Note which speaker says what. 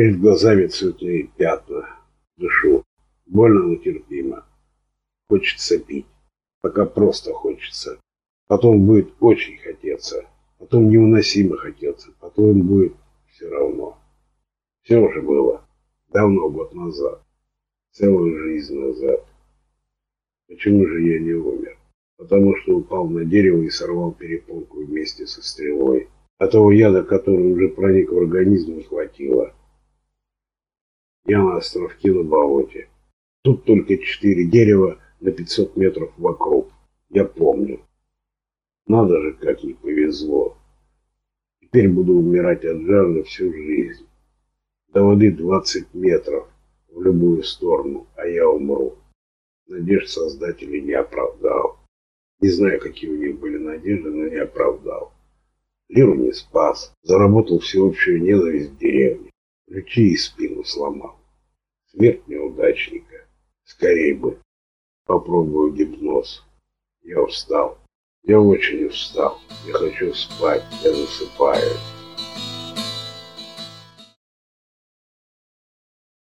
Speaker 1: Перед глазами цветные пятна. Дышу. Больно, но терпимо. Хочется пить. Пока просто хочется. Потом будет очень хотеться. Потом невыносимо хотеться. Потом будет все равно. Все уже было. Давно, год назад. Целую жизнь назад. Почему же я не умер? Потому что упал на дерево и сорвал перепонку вместе со стрелой. А того яда, который уже проник в организм, не хватило. Я на островке на болоте. Тут только четыре дерева на 500 метров вокруг. Я помню. Надо же, как не повезло. Теперь буду умирать от жажды всю жизнь. До воды 20 метров в любую сторону, а я умру. Надежд создателей не оправдал. Не знаю, какие у них были надежды, но не оправдал. Лиру не спас, заработал всеобщую ненависть в деревне. Ключи и спину сломал. Смерть неудачника. Скорей бы. Попробую гипноз. Я устал. Я очень устал. Я хочу спать. Я засыпаю.